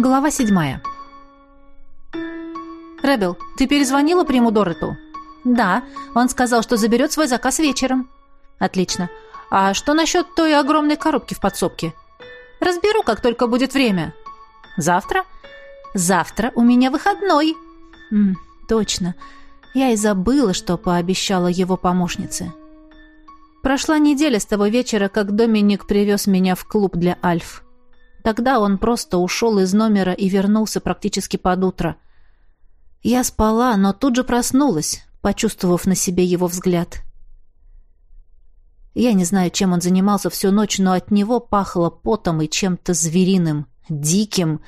Глава седьмая. «Ребел, ты перезвонила приму Дороту?» «Да, он сказал, что заберет свой заказ вечером». «Отлично. А что насчет той огромной коробки в подсобке?» «Разберу, как только будет время». «Завтра?» «Завтра у меня выходной». М, «Точно. Я и забыла, что пообещала его помощнице». Прошла неделя с того вечера, как Доминик привез меня в клуб для Альф. Тогда он просто ушел из номера и вернулся практически под утро. Я спала, но тут же проснулась, почувствовав на себе его взгляд. Я не знаю, чем он занимался всю ночь, но от него пахло потом и чем-то звериным, диким.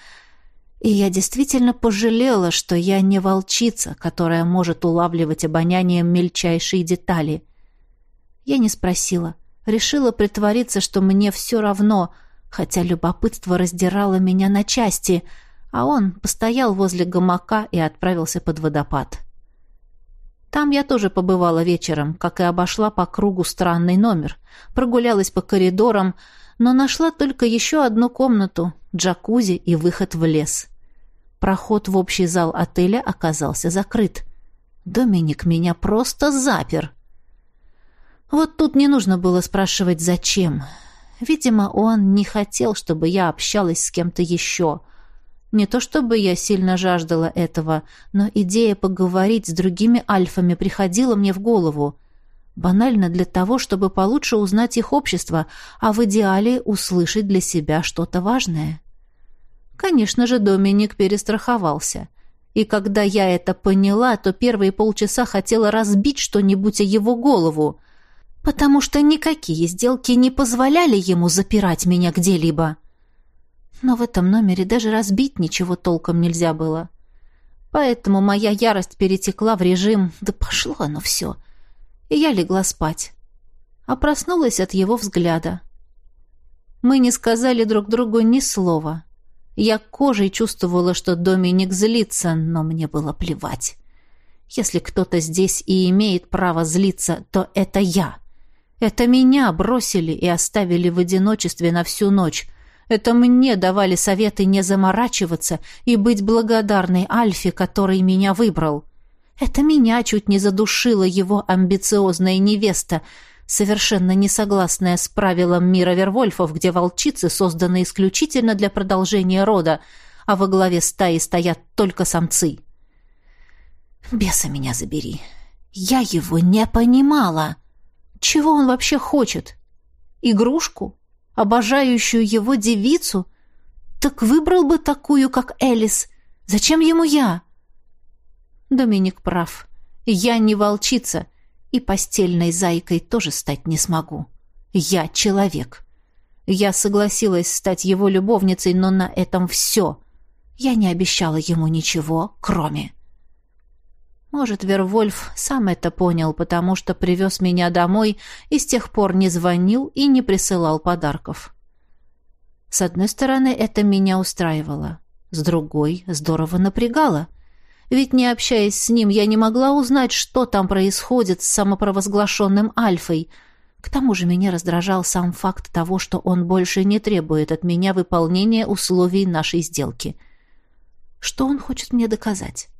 И я действительно пожалела, что я не волчица, которая может улавливать обонянием мельчайшие детали. Я не спросила. Решила притвориться, что мне все равно — хотя любопытство раздирало меня на части, а он постоял возле гамака и отправился под водопад. Там я тоже побывала вечером, как и обошла по кругу странный номер, прогулялась по коридорам, но нашла только еще одну комнату, джакузи и выход в лес. Проход в общий зал отеля оказался закрыт. Доминик меня просто запер. Вот тут не нужно было спрашивать, зачем. Видимо, он не хотел, чтобы я общалась с кем-то еще. Не то чтобы я сильно жаждала этого, но идея поговорить с другими альфами приходила мне в голову. Банально для того, чтобы получше узнать их общество, а в идеале услышать для себя что-то важное. Конечно же, Доминик перестраховался. И когда я это поняла, то первые полчаса хотела разбить что-нибудь о его голову — потому что никакие сделки не позволяли ему запирать меня где-либо. Но в этом номере даже разбить ничего толком нельзя было. Поэтому моя ярость перетекла в режим «да пошло оно все», и я легла спать. А проснулась от его взгляда. Мы не сказали друг другу ни слова. Я кожей чувствовала, что Доминик злится, но мне было плевать. Если кто-то здесь и имеет право злиться, то это я. Это меня бросили и оставили в одиночестве на всю ночь. Это мне давали советы не заморачиваться и быть благодарной Альфе, который меня выбрал. Это меня чуть не задушила его амбициозная невеста, совершенно не согласная с правилом мира Вервольфов, где волчицы созданы исключительно для продолжения рода, а во главе стаи стоят только самцы. Беса меня забери. Я его не понимала. Чего он вообще хочет? Игрушку? Обожающую его девицу? Так выбрал бы такую, как Элис. Зачем ему я? Доминик прав. Я не волчица, и постельной зайкой тоже стать не смогу. Я человек. Я согласилась стать его любовницей, но на этом все. Я не обещала ему ничего, кроме... Может, Вервольф сам это понял, потому что привез меня домой и с тех пор не звонил и не присылал подарков. С одной стороны, это меня устраивало. С другой, здорово напрягало. Ведь, не общаясь с ним, я не могла узнать, что там происходит с самопровозглашенным Альфой. К тому же меня раздражал сам факт того, что он больше не требует от меня выполнения условий нашей сделки. Что он хочет мне доказать?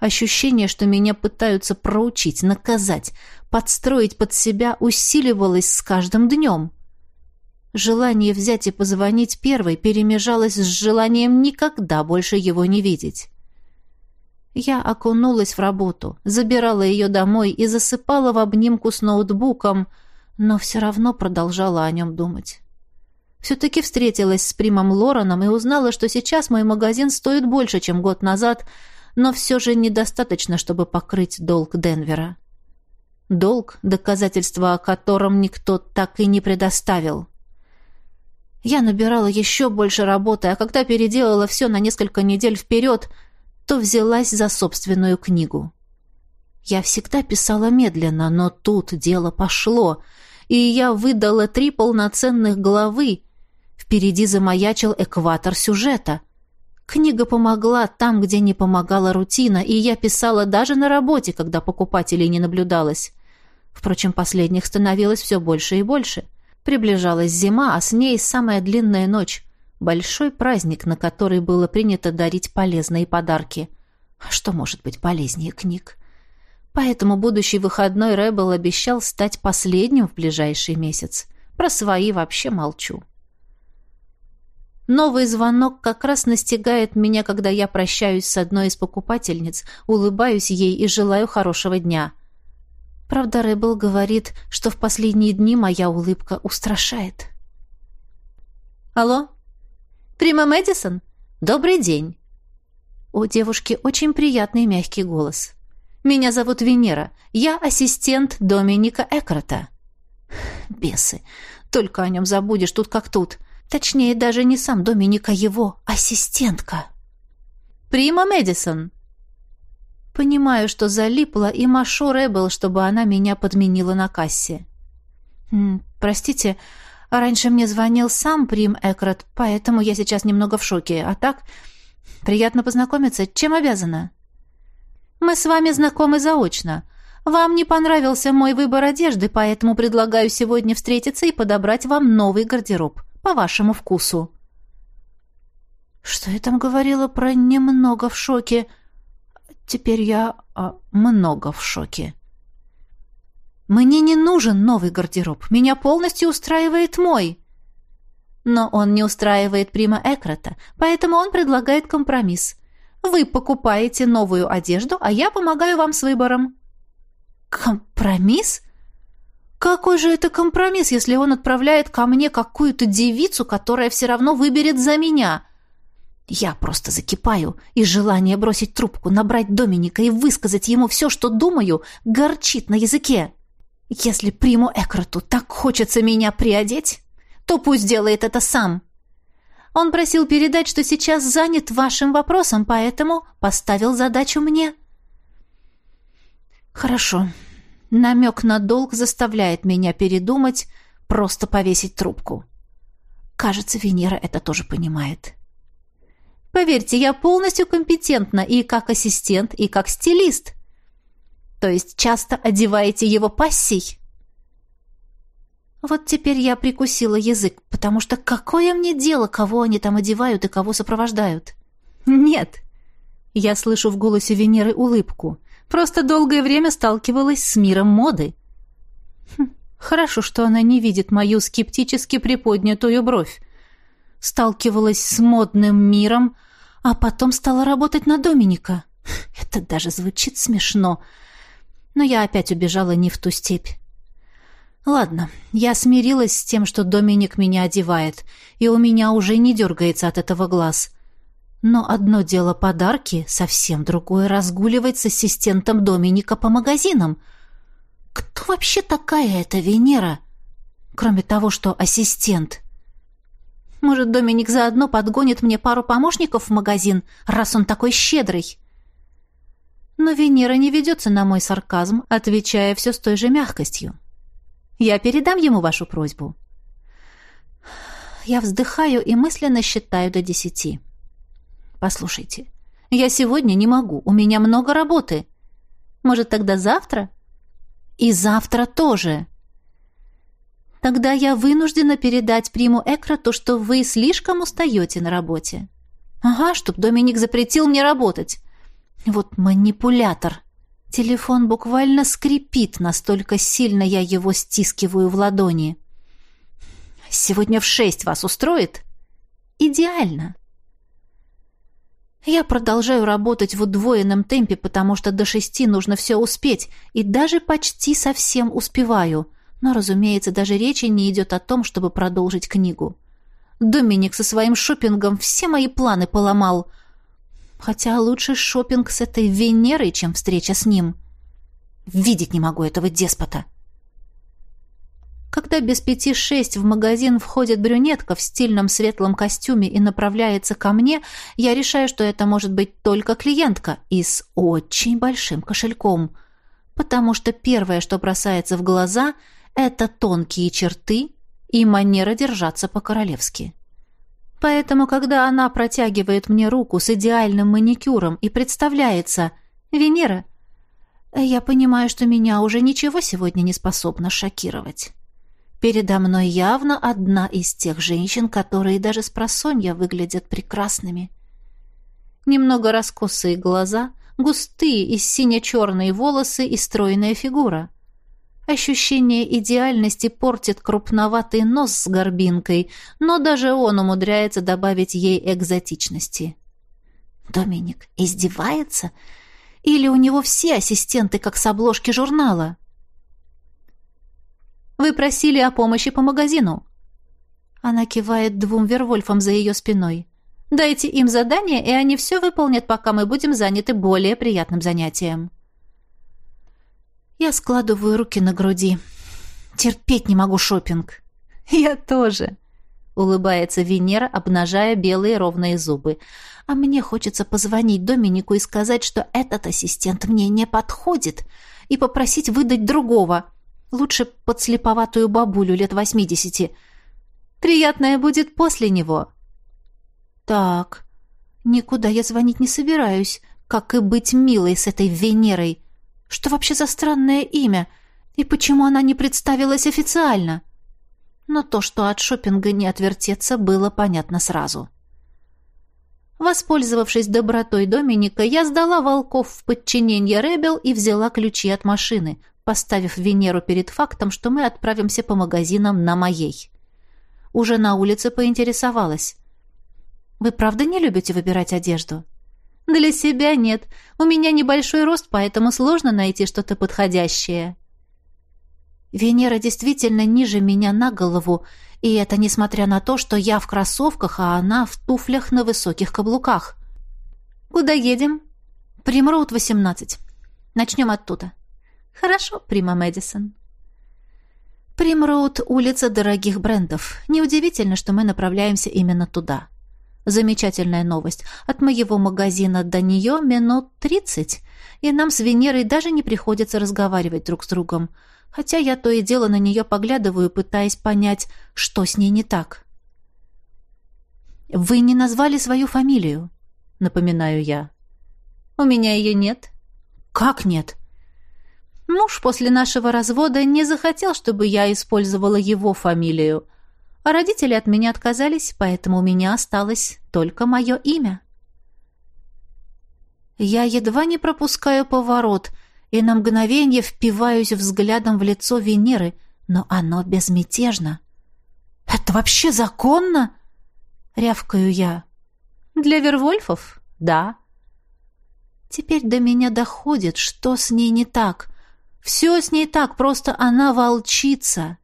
Ощущение, что меня пытаются проучить, наказать, подстроить под себя, усиливалось с каждым днем. Желание взять и позвонить первой перемежалось с желанием никогда больше его не видеть. Я окунулась в работу, забирала ее домой и засыпала в обнимку с ноутбуком, но все равно продолжала о нем думать. Все-таки встретилась с примом Лораном и узнала, что сейчас мой магазин стоит больше, чем год назад — но все же недостаточно, чтобы покрыть долг Денвера. Долг, доказательства о котором никто так и не предоставил. Я набирала еще больше работы, а когда переделала все на несколько недель вперед, то взялась за собственную книгу. Я всегда писала медленно, но тут дело пошло, и я выдала три полноценных главы. Впереди замаячил экватор сюжета — Книга помогла там, где не помогала рутина, и я писала даже на работе, когда покупателей не наблюдалось. Впрочем, последних становилось все больше и больше. Приближалась зима, а с ней самая длинная ночь. Большой праздник, на который было принято дарить полезные подарки. А что может быть полезнее книг? Поэтому будущий выходной Рэббл обещал стать последним в ближайший месяц. Про свои вообще молчу. Новый звонок как раз настигает меня, когда я прощаюсь с одной из покупательниц, улыбаюсь ей и желаю хорошего дня. Правда, Рэббл говорит, что в последние дни моя улыбка устрашает. «Алло? Прима Мэдисон? Добрый день!» У девушки очень приятный мягкий голос. «Меня зовут Венера. Я ассистент Доминика Экрота». «Бесы! Только о нем забудешь тут как тут!» Точнее, даже не сам Доминик, а его ассистентка. «Прима Мэдисон!» Понимаю, что залипла, и машу Рэббл, чтобы она меня подменила на кассе. «Простите, раньше мне звонил сам Прим Экрат, поэтому я сейчас немного в шоке. А так, приятно познакомиться. Чем обязана?» «Мы с вами знакомы заочно. Вам не понравился мой выбор одежды, поэтому предлагаю сегодня встретиться и подобрать вам новый гардероб по вашему вкусу». «Что я там говорила про немного в шоке?» «Теперь я а, много в шоке». «Мне не нужен новый гардероб. Меня полностью устраивает мой». Но он не устраивает Прима Экрата, поэтому он предлагает компромисс. Вы покупаете новую одежду, а я помогаю вам с выбором. Компромисс? Какой же это компромисс, если он отправляет ко мне какую-то девицу, которая все равно выберет за меня? Я просто закипаю, и желание бросить трубку, набрать Доминика и высказать ему все, что думаю, горчит на языке. Если приму Экроту так хочется меня приодеть, то пусть делает это сам. Он просил передать, что сейчас занят вашим вопросом, поэтому поставил задачу мне. Хорошо, Намек на долг заставляет меня передумать, просто повесить трубку. Кажется, Венера это тоже понимает. Поверьте, я полностью компетентна и как ассистент, и как стилист. То есть часто одеваете его пассий? Вот теперь я прикусила язык, потому что какое мне дело, кого они там одевают и кого сопровождают? Нет. Я слышу в голосе Венеры улыбку. Просто долгое время сталкивалась с миром моды. Хм, хорошо, что она не видит мою скептически приподнятую бровь. Сталкивалась с модным миром, а потом стала работать на Доминика. Это даже звучит смешно. Но я опять убежала не в ту степь. Ладно, я смирилась с тем, что Доминик меня одевает, и у меня уже не дергается от этого глаз. Но одно дело подарки, совсем другое разгуливать с ассистентом Доминика по магазинам. Кто вообще такая эта Венера? Кроме того, что ассистент. Может, Доминик заодно подгонит мне пару помощников в магазин, раз он такой щедрый? Но Венера не ведется на мой сарказм, отвечая все с той же мягкостью. Я передам ему вашу просьбу. Я вздыхаю и мысленно считаю до десяти. Послушайте, я сегодня не могу, у меня много работы. Может, тогда завтра? И завтра тоже. Тогда я вынуждена передать приму Экра то, что вы слишком устаете на работе. Ага, чтоб Доминик запретил мне работать. Вот манипулятор. Телефон буквально скрипит, настолько сильно я его стискиваю в ладони. Сегодня в шесть вас устроит? Идеально. Я продолжаю работать в удвоенном темпе, потому что до шести нужно все успеть, и даже почти совсем успеваю. Но, разумеется, даже речи не идет о том, чтобы продолжить книгу. Доминик со своим шопингом все мои планы поломал. Хотя лучше шопинг с этой Венерой, чем встреча с ним. Видеть не могу этого деспота. Когда без пяти шесть в магазин входит брюнетка в стильном светлом костюме и направляется ко мне, я решаю, что это может быть только клиентка и с очень большим кошельком. Потому что первое, что бросается в глаза, это тонкие черты и манера держаться по-королевски. Поэтому, когда она протягивает мне руку с идеальным маникюром и представляется «Венера», я понимаю, что меня уже ничего сегодня не способно шокировать. Передо мной явно одна из тех женщин, которые даже с просонья выглядят прекрасными. Немного раскосые глаза, густые и сине-черные волосы и стройная фигура. Ощущение идеальности портит крупноватый нос с горбинкой, но даже он умудряется добавить ей экзотичности. «Доминик издевается? Или у него все ассистенты, как с обложки журнала?» «Вы просили о помощи по магазину». Она кивает двум вервольфам за ее спиной. «Дайте им задание, и они все выполнят, пока мы будем заняты более приятным занятием». Я складываю руки на груди. Терпеть не могу шопинг. Я тоже, улыбается Венера, обнажая белые ровные зубы. А мне хочется позвонить Доминику и сказать, что этот ассистент мне не подходит, и попросить выдать другого. Лучше подслеповатую бабулю лет восьмидесяти. Приятное будет после него. Так, никуда я звонить не собираюсь, как и быть милой с этой Венерой. Что вообще за странное имя? И почему она не представилась официально? Но то, что от шопинга не отвертеться, было понятно сразу. Воспользовавшись добротой Доминика, я сдала волков в подчинение Ребел и взяла ключи от машины, поставив Венеру перед фактом, что мы отправимся по магазинам на моей. Уже на улице поинтересовалась. «Вы правда не любите выбирать одежду?» Для себя нет. У меня небольшой рост, поэтому сложно найти что-то подходящее. Венера действительно ниже меня на голову, и это несмотря на то, что я в кроссовках, а она в туфлях на высоких каблуках. Куда едем? Примроуд 18. Начнем оттуда. Хорошо, Прима Мэдисон. Примроуд — улица дорогих брендов. Неудивительно, что мы направляемся именно туда. Замечательная новость. От моего магазина до нее минут тридцать, и нам с Венерой даже не приходится разговаривать друг с другом, хотя я то и дело на нее поглядываю, пытаясь понять, что с ней не так. «Вы не назвали свою фамилию?» — напоминаю я. «У меня ее нет». «Как нет?» Муж после нашего развода не захотел, чтобы я использовала его фамилию, а родители от меня отказались, поэтому у меня осталось только мое имя. Я едва не пропускаю поворот и на мгновение впиваюсь взглядом в лицо Венеры, но оно безмятежно. «Это вообще законно?» — рявкаю я. «Для Вервольфов? Да». Теперь до меня доходит, что с ней не так. Все с ней так, просто она волчица.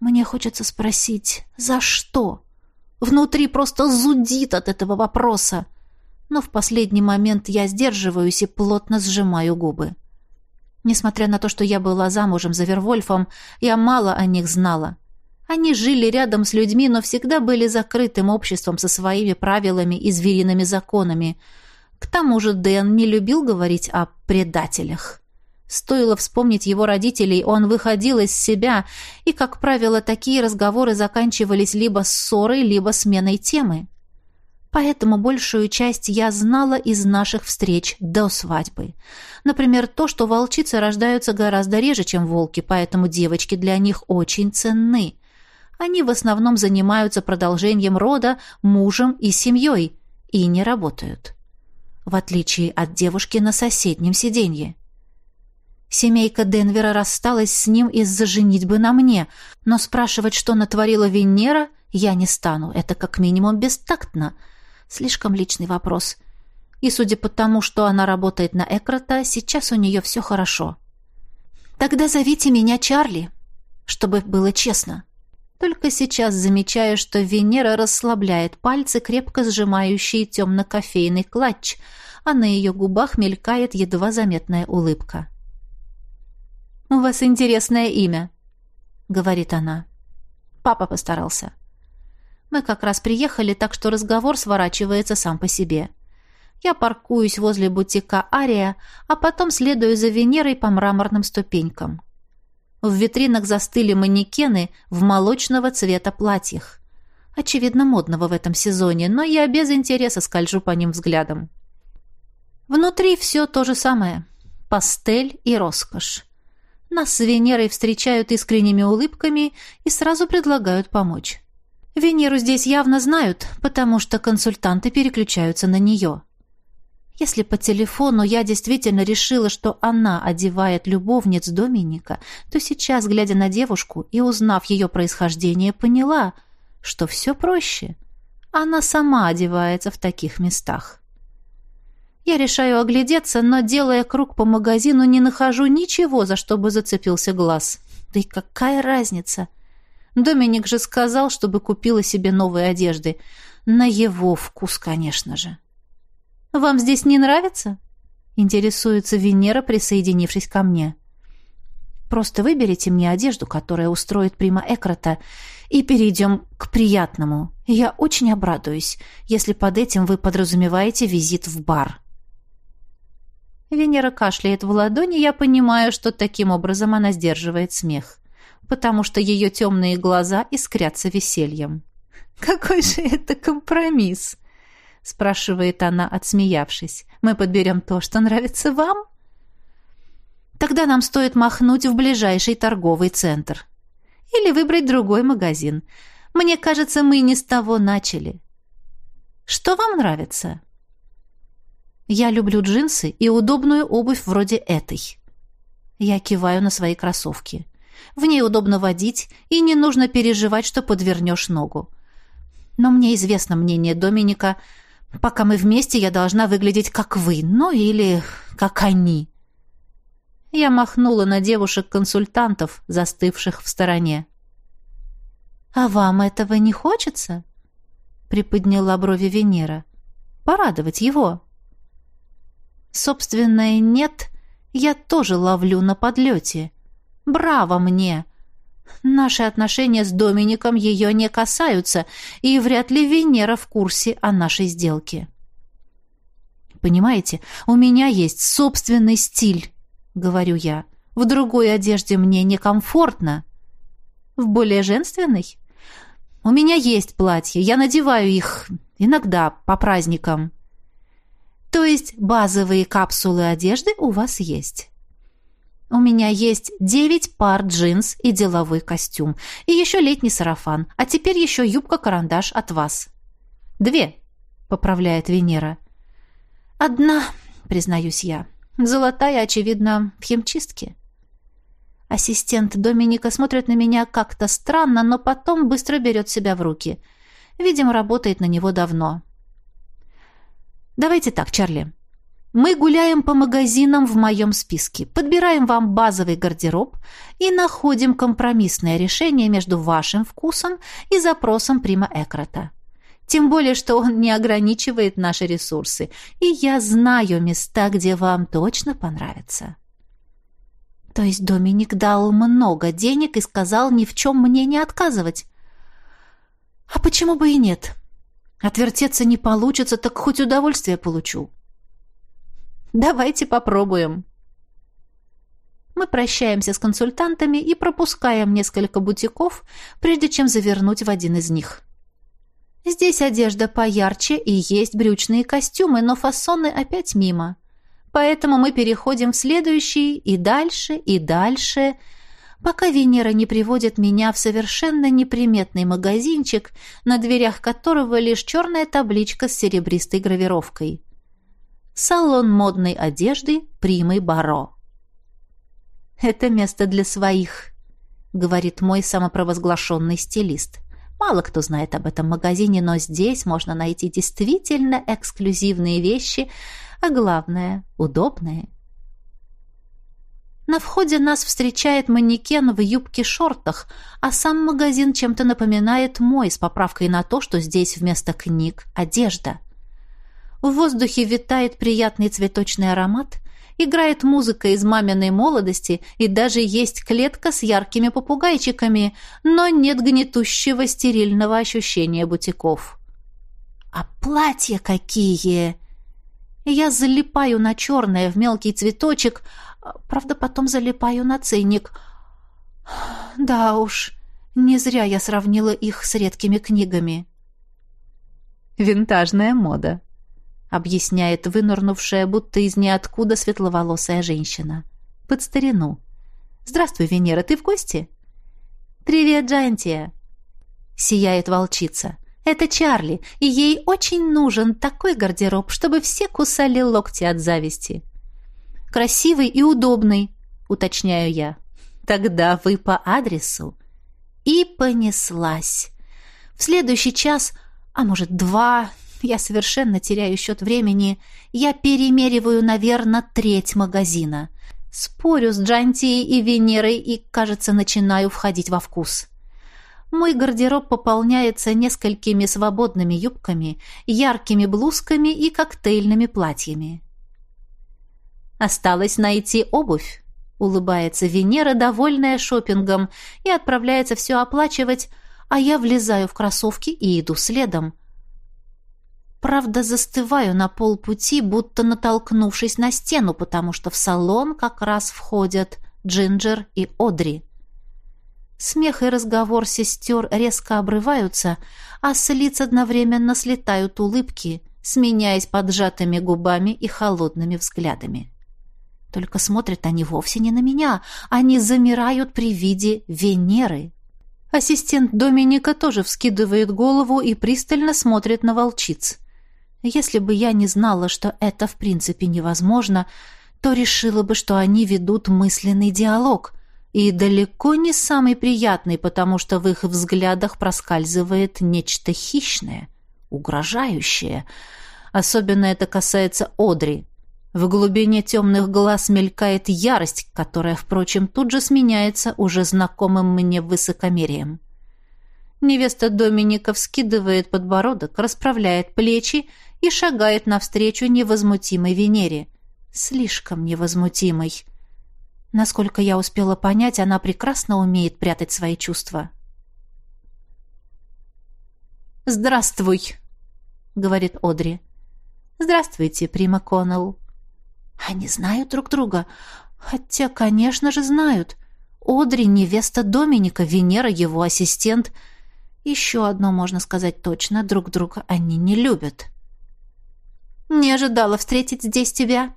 Мне хочется спросить, за что? Внутри просто зудит от этого вопроса. Но в последний момент я сдерживаюсь и плотно сжимаю губы. Несмотря на то, что я была замужем за Вервольфом, я мало о них знала. Они жили рядом с людьми, но всегда были закрытым обществом со своими правилами и звериными законами. К тому же Дэн не любил говорить о предателях. Стоило вспомнить его родителей, он выходил из себя, и, как правило, такие разговоры заканчивались либо ссорой, либо сменой темы. Поэтому большую часть я знала из наших встреч до свадьбы. Например, то, что волчицы рождаются гораздо реже, чем волки, поэтому девочки для них очень ценны. Они в основном занимаются продолжением рода, мужем и семьей, и не работают. В отличие от девушки на соседнем сиденье. Семейка Денвера рассталась с ним из-за женитьбы на мне, но спрашивать, что натворила Венера, я не стану. Это как минимум бестактно. Слишком личный вопрос. И судя по тому, что она работает на Экрота, сейчас у нее все хорошо. Тогда зовите меня Чарли, чтобы было честно. Только сейчас замечаю, что Венера расслабляет пальцы, крепко сжимающие темно-кофейный клатч, а на ее губах мелькает едва заметная улыбка. «У вас интересное имя», — говорит она. Папа постарался. Мы как раз приехали, так что разговор сворачивается сам по себе. Я паркуюсь возле бутика «Ария», а потом следую за Венерой по мраморным ступенькам. В витринах застыли манекены в молочного цвета платьях. Очевидно, модного в этом сезоне, но я без интереса скольжу по ним взглядом. Внутри все то же самое. Пастель и роскошь Нас с Венерой встречают искренними улыбками и сразу предлагают помочь. Венеру здесь явно знают, потому что консультанты переключаются на нее. Если по телефону я действительно решила, что она одевает любовниц Доминика, то сейчас, глядя на девушку и узнав ее происхождение, поняла, что все проще. Она сама одевается в таких местах. Я решаю оглядеться, но, делая круг по магазину, не нахожу ничего, за что бы зацепился глаз. Да и какая разница? Доминик же сказал, чтобы купила себе новые одежды. На его вкус, конечно же. «Вам здесь не нравится?» — интересуется Венера, присоединившись ко мне. «Просто выберите мне одежду, которая устроит Прима Экрата, и перейдем к приятному. Я очень обрадуюсь, если под этим вы подразумеваете визит в бар». Венера кашляет в ладони, я понимаю, что таким образом она сдерживает смех, потому что ее темные глаза искрятся весельем. «Какой же это компромисс!» спрашивает она, отсмеявшись. Мы подберем то, что нравится вам? Тогда нам стоит махнуть в ближайший торговый центр. Или выбрать другой магазин. Мне кажется, мы не с того начали. Что вам нравится? Я люблю джинсы и удобную обувь вроде этой. Я киваю на свои кроссовки. В ней удобно водить, и не нужно переживать, что подвернешь ногу. Но мне известно мнение Доминика – Пока мы вместе, я должна выглядеть как вы, ну или как они. Я махнула на девушек-консультантов, застывших в стороне. «А вам этого не хочется?» — приподняла брови Венера. «Порадовать его». Собственное «нет» я тоже ловлю на подлете. «Браво мне!» Наши отношения с Домиником ее не касаются, и вряд ли Венера в курсе о нашей сделке. Понимаете, у меня есть собственный стиль, говорю я. В другой одежде мне некомфортно. В более женственной? У меня есть платья, я надеваю их иногда по праздникам. То есть базовые капсулы одежды у вас есть. У меня есть девять пар джинс и деловой костюм, и еще летний сарафан, а теперь еще юбка-карандаш от вас. Две, поправляет Венера. Одна, признаюсь я. Золотая, очевидно, в химчистке. Ассистент Доминика смотрит на меня как-то странно, но потом быстро берет себя в руки. Видимо, работает на него давно. Давайте так, Чарли. Мы гуляем по магазинам в моем списке, подбираем вам базовый гардероб и находим компромиссное решение между вашим вкусом и запросом Прима Экрата. Тем более, что он не ограничивает наши ресурсы, и я знаю места, где вам точно понравится. То есть Доминик дал много денег и сказал ни в чем мне не отказывать. А почему бы и нет? Отвертеться не получится, так хоть удовольствие получу. Давайте попробуем. Мы прощаемся с консультантами и пропускаем несколько бутиков, прежде чем завернуть в один из них. Здесь одежда поярче и есть брючные костюмы, но фасоны опять мимо. Поэтому мы переходим в следующий и дальше, и дальше, пока Венера не приводит меня в совершенно неприметный магазинчик, на дверях которого лишь черная табличка с серебристой гравировкой – салон модной одежды Примы Баро. «Это место для своих», — говорит мой самопровозглашенный стилист. Мало кто знает об этом магазине, но здесь можно найти действительно эксклюзивные вещи, а главное — удобные. На входе нас встречает манекен в юбке-шортах, а сам магазин чем-то напоминает мой, с поправкой на то, что здесь вместо книг — одежда. В воздухе витает приятный цветочный аромат, играет музыка из маминой молодости и даже есть клетка с яркими попугайчиками, но нет гнетущего стерильного ощущения бутиков. А платья какие! Я залипаю на черное в мелкий цветочек, правда, потом залипаю на ценник. Да уж, не зря я сравнила их с редкими книгами. «Винтажная мода», объясняет вынырнувшая будто из ниоткуда светловолосая женщина. Под старину. «Здравствуй, Венера, ты в гости?» «Привет, Джантия!» Сияет волчица. «Это Чарли, и ей очень нужен такой гардероб, чтобы все кусали локти от зависти». «Красивый и удобный», — уточняю я. «Тогда вы по адресу». И понеслась. В следующий час, а может два, я совершенно теряю счет времени, я перемериваю, наверное, треть магазина. Спорю с Джантией и Венерой и, кажется, начинаю входить во вкус. Мой гардероб пополняется несколькими свободными юбками, яркими блузками и коктейльными платьями. Осталось найти обувь. Улыбается Венера, довольная шопингом, и отправляется все оплачивать, а я влезаю в кроссовки и иду следом. Правда, застываю на полпути, будто натолкнувшись на стену, потому что в салон как раз входят Джинджер и Одри. Смех и разговор сестер резко обрываются, а с лиц одновременно слетают улыбки, сменяясь поджатыми губами и холодными взглядами. Только смотрят они вовсе не на меня, они замирают при виде Венеры. Ассистент Доминика тоже вскидывает голову и пристально смотрит на волчиц. Если бы я не знала, что это в принципе невозможно, то решила бы, что они ведут мысленный диалог, и далеко не самый приятный, потому что в их взглядах проскальзывает нечто хищное, угрожающее. Особенно это касается Одри. В глубине темных глаз мелькает ярость, которая, впрочем, тут же сменяется уже знакомым мне высокомерием. Невеста Доминика вскидывает подбородок, расправляет плечи и шагает навстречу невозмутимой Венере. Слишком невозмутимой. Насколько я успела понять, она прекрасно умеет прятать свои чувства. «Здравствуй», — говорит Одри. «Здравствуйте, Прима Коннелл». Они знают друг друга. Хотя, конечно же, знают. Одри — невеста Доминика, Венера — его ассистент. Еще одно можно сказать точно, друг друга они не любят. Не ожидала встретить здесь тебя.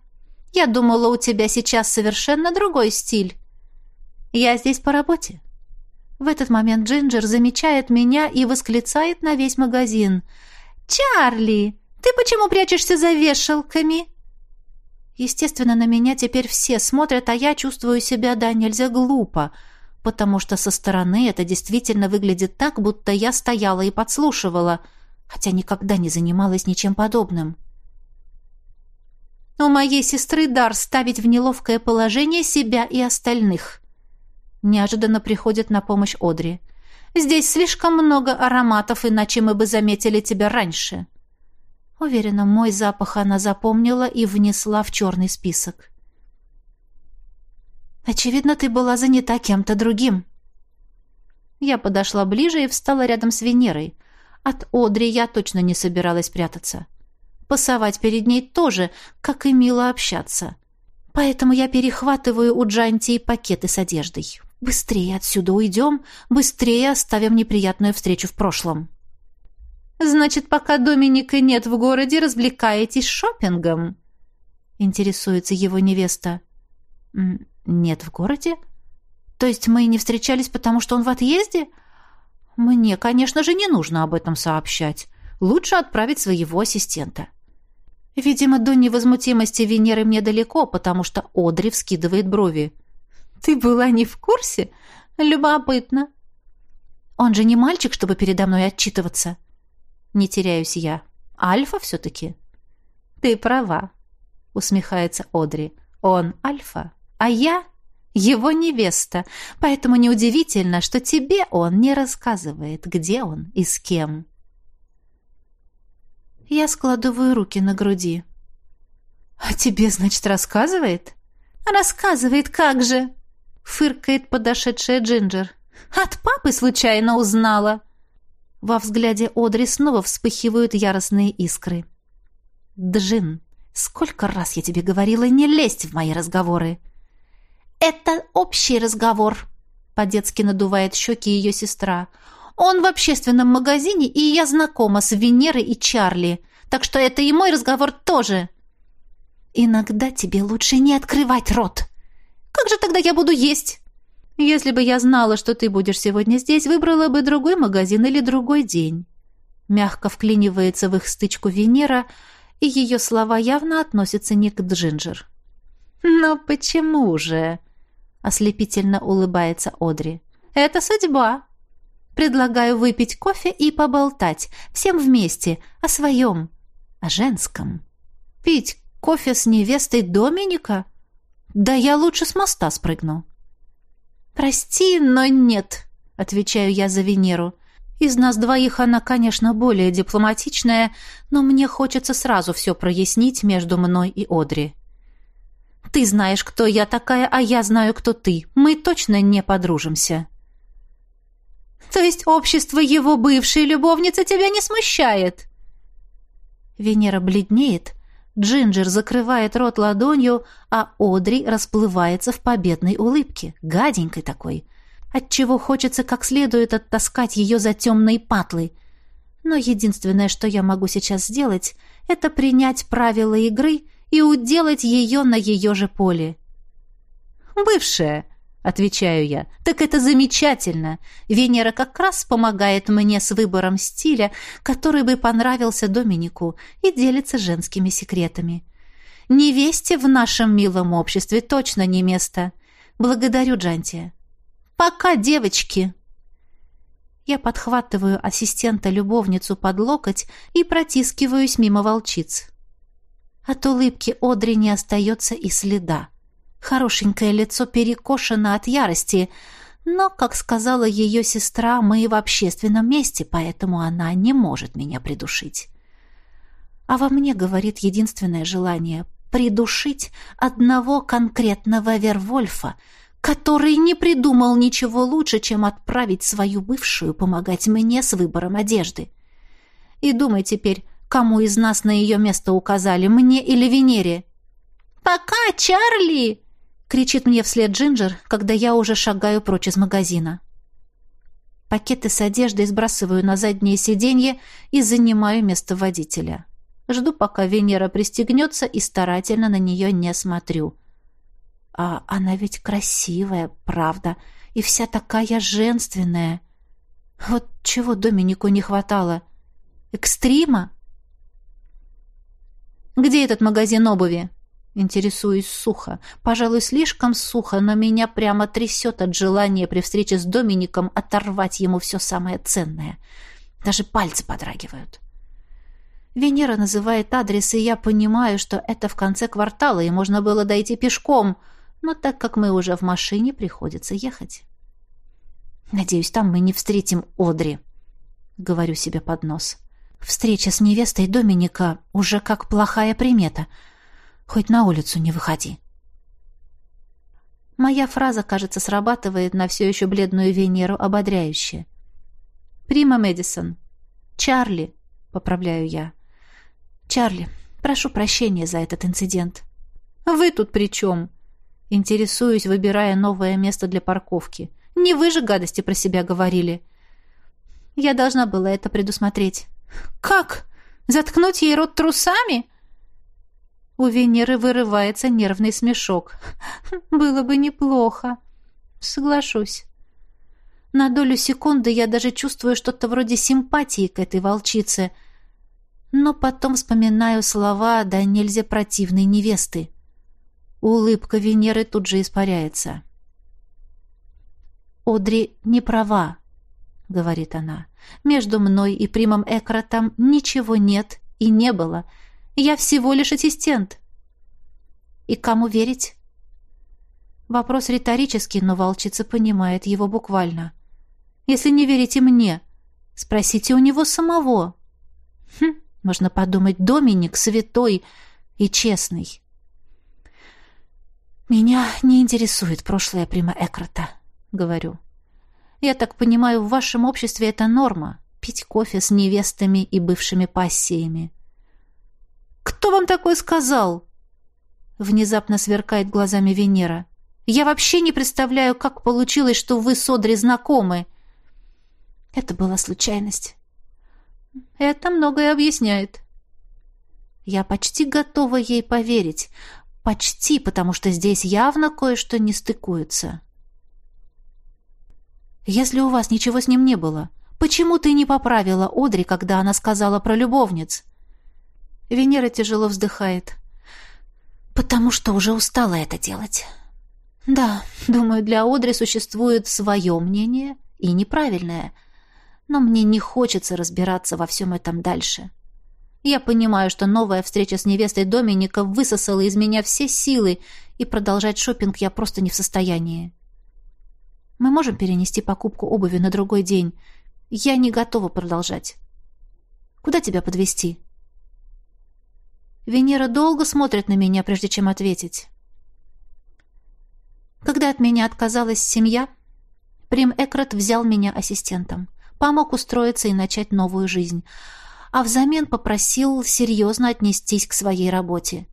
Я думала, у тебя сейчас совершенно другой стиль. Я здесь по работе. В этот момент Джинджер замечает меня и восклицает на весь магазин. «Чарли, ты почему прячешься за вешалками?» Естественно, на меня теперь все смотрят, а я чувствую себя да нельзя глупо, потому что со стороны это действительно выглядит так, будто я стояла и подслушивала, хотя никогда не занималась ничем подобным. У моей сестры дар ставить в неловкое положение себя и остальных. Неожиданно приходит на помощь Одри. Здесь слишком много ароматов, иначе мы бы заметили тебя раньше. Уверена, мой запах она запомнила и внесла в черный список. Очевидно, ты была занята кем-то другим. Я подошла ближе и встала рядом с Венерой. От Одри я точно не собиралась прятаться. — Пасовать перед ней тоже, как и мило общаться. Поэтому я перехватываю у Джантии пакеты с одеждой. Быстрее отсюда уйдем, быстрее оставим неприятную встречу в прошлом. «Значит, пока Доминика нет в городе, развлекаетесь шопингом?» Интересуется его невеста. «Нет в городе? То есть мы не встречались, потому что он в отъезде?» «Мне, конечно же, не нужно об этом сообщать. Лучше отправить своего ассистента». Видимо, до невозмутимости Венеры мне далеко, потому что Одри вскидывает брови. «Ты была не в курсе? Любопытно». «Он же не мальчик, чтобы передо мной отчитываться». Не теряюсь я. «Альфа все-таки?» «Ты права», — усмехается Одри. «Он альфа, а я его невеста, поэтому неудивительно, что тебе он не рассказывает, где он и с кем». Я складываю руки на груди. «А тебе, значит, рассказывает?» «Рассказывает, как же!» — фыркает подошедшая Джинджер. «От папы случайно узнала!» Во взгляде Одри снова вспыхивают яростные искры. «Джин, сколько раз я тебе говорила не лезть в мои разговоры!» «Это общий разговор!» — по-детски надувает щеки ее сестра. Он в общественном магазине, и я знакома с Венерой и Чарли. Так что это и мой разговор тоже. Иногда тебе лучше не открывать рот. Как же тогда я буду есть? Если бы я знала, что ты будешь сегодня здесь, выбрала бы другой магазин или другой день. Мягко вклинивается в их стычку Венера, и ее слова явно относятся не к Джинджер. «Но почему же?» — ослепительно улыбается Одри. «Это судьба. Предлагаю выпить кофе и поболтать. Всем вместе. О своем. О женском. Пить кофе с невестой Доминика? Да я лучше с моста спрыгну». «Прости, но нет», — отвечаю я за Венеру. «Из нас двоих она, конечно, более дипломатичная, но мне хочется сразу все прояснить между мной и Одри». «Ты знаешь, кто я такая, а я знаю, кто ты. Мы точно не подружимся». «То есть общество его бывшей любовницы тебя не смущает?» Венера бледнеет, Джинджер закрывает рот ладонью, а Одри расплывается в победной улыбке, гаденькой такой, отчего хочется как следует оттаскать ее за темные патлы. Но единственное, что я могу сейчас сделать, это принять правила игры и уделать ее на ее же поле. «Бывшая», Отвечаю я. Так это замечательно. Венера как раз помогает мне с выбором стиля, который бы понравился Доминику, и делится женскими секретами. Невесте в нашем милом обществе точно не место. Благодарю, Джантия. Пока, девочки. Я подхватываю ассистента-любовницу под локоть и протискиваюсь мимо волчиц. От улыбки Одри не остается и следа. Хорошенькое лицо перекошено от ярости, но, как сказала ее сестра, мы в общественном месте, поэтому она не может меня придушить. А во мне говорит единственное желание — придушить одного конкретного Вервольфа, который не придумал ничего лучше, чем отправить свою бывшую помогать мне с выбором одежды. И думай теперь, кому из нас на ее место указали, мне или Венере? «Пока, Чарли!» Кричит мне вслед Джинджер, когда я уже шагаю прочь из магазина. Пакеты с одеждой сбрасываю на заднее сиденье и занимаю место водителя. Жду, пока Венера пристегнется, и старательно на нее не смотрю. А она ведь красивая, правда, и вся такая женственная. Вот чего Доминику не хватало? Экстрима? «Где этот магазин обуви?» Интересуюсь сухо. Пожалуй, слишком сухо, но меня прямо трясет от желания при встрече с Домиником оторвать ему все самое ценное. Даже пальцы подрагивают. Венера называет адрес, и я понимаю, что это в конце квартала, и можно было дойти пешком, но так как мы уже в машине, приходится ехать. Надеюсь, там мы не встретим Одри, говорю себе под нос. Встреча с невестой Доминика уже как плохая примета — Хоть на улицу не выходи. Моя фраза, кажется, срабатывает на все еще бледную Венеру ободряюще. «Прима Мэдисон». «Чарли», — поправляю я. «Чарли, прошу прощения за этот инцидент». «Вы тут при чем?» Интересуюсь, выбирая новое место для парковки. «Не вы же гадости про себя говорили». Я должна была это предусмотреть. «Как? Заткнуть ей рот трусами?» У Венеры вырывается нервный смешок. Было бы неплохо. Соглашусь. На долю секунды я даже чувствую что-то вроде симпатии к этой волчице. Но потом вспоминаю слова да нельзя противной невесты. Улыбка Венеры тут же испаряется. «Одри не права», — говорит она. «Между мной и примом Экротом ничего нет и не было». Я всего лишь ассистент. И кому верить? Вопрос риторический, но волчица понимает его буквально. Если не верите мне, спросите у него самого. Хм, можно подумать, Доминик святой и честный. «Меня не интересует прошлое Прима Экрота», — говорю. «Я так понимаю, в вашем обществе это норма — пить кофе с невестами и бывшими пассиями. «Кто вам такое сказал?» Внезапно сверкает глазами Венера. «Я вообще не представляю, как получилось, что вы с Одри знакомы». Это была случайность. Это многое объясняет. Я почти готова ей поверить. Почти, потому что здесь явно кое-что не стыкуется. Если у вас ничего с ним не было, почему ты не поправила Одри, когда она сказала про любовниц?» Венера тяжело вздыхает. «Потому что уже устала это делать». «Да, думаю, для Одри существует свое мнение и неправильное, но мне не хочется разбираться во всем этом дальше». Я понимаю, что новая встреча с невестой Доминика высосала из меня все силы, и продолжать шопинг я просто не в состоянии. Мы можем перенести покупку обуви на другой день. Я не готова продолжать. Куда тебя подвести? Венера долго смотрит на меня, прежде чем ответить. Когда от меня отказалась семья, Прим Экрат взял меня ассистентом, помог устроиться и начать новую жизнь, а взамен попросил серьезно отнестись к своей работе.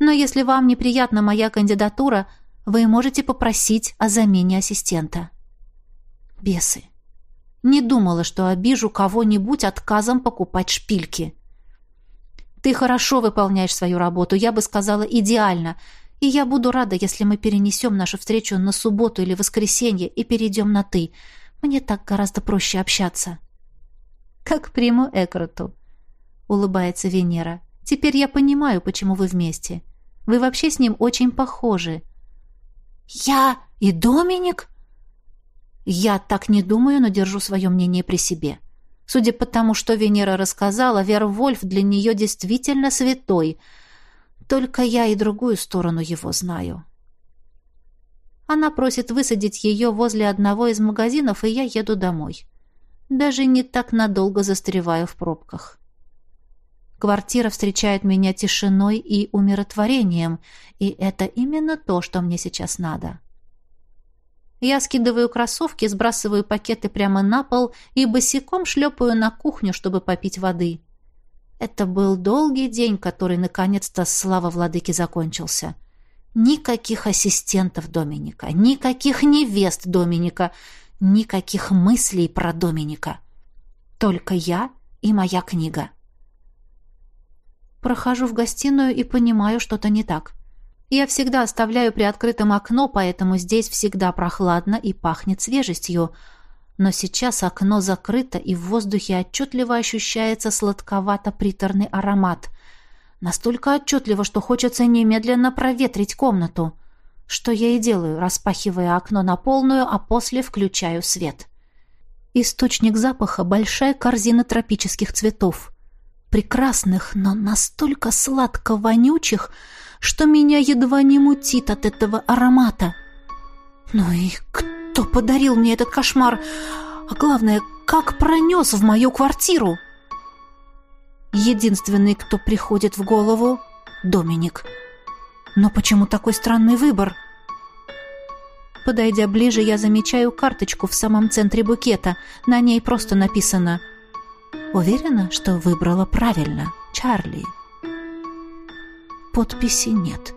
Но если вам неприятна моя кандидатура, вы можете попросить о замене ассистента. Бесы. Не думала, что обижу кого-нибудь отказом покупать шпильки. Ты хорошо выполняешь свою работу, я бы сказала, идеально. И я буду рада, если мы перенесем нашу встречу на субботу или воскресенье и перейдем на «ты». Мне так гораздо проще общаться. Как приму Экроту, улыбается Венера. Теперь я понимаю, почему вы вместе. Вы вообще с ним очень похожи. «Я и Доминик?» «Я так не думаю, но держу свое мнение при себе. Судя по тому, что Венера рассказала, Вервольф для нее действительно святой. Только я и другую сторону его знаю». Она просит высадить ее возле одного из магазинов, и я еду домой. Даже не так надолго застреваю в пробках. Квартира встречает меня тишиной и умиротворением, и это именно то, что мне сейчас надо. Я скидываю кроссовки, сбрасываю пакеты прямо на пол и босиком шлепаю на кухню, чтобы попить воды. Это был долгий день, который, наконец-то, слава владыке, закончился. Никаких ассистентов Доминика, никаких невест Доминика, никаких мыслей про Доминика. Только я и моя книга. Прохожу в гостиную и понимаю, что-то не так. Я всегда оставляю приоткрытым окно, поэтому здесь всегда прохладно и пахнет свежестью. Но сейчас окно закрыто, и в воздухе отчетливо ощущается сладковато-приторный аромат. Настолько отчетливо, что хочется немедленно проветрить комнату. Что я и делаю, распахивая окно на полную, а после включаю свет. Источник запаха — большая корзина тропических цветов — прекрасных, но настолько сладко-вонючих, что меня едва не мутит от этого аромата. Ну и кто подарил мне этот кошмар? А главное, как пронес в мою квартиру? Единственный, кто приходит в голову — Доминик. Но почему такой странный выбор? Подойдя ближе, я замечаю карточку в самом центре букета. На ней просто написано. Уверена, что выбрала правильно, Чарли. Подписи нет.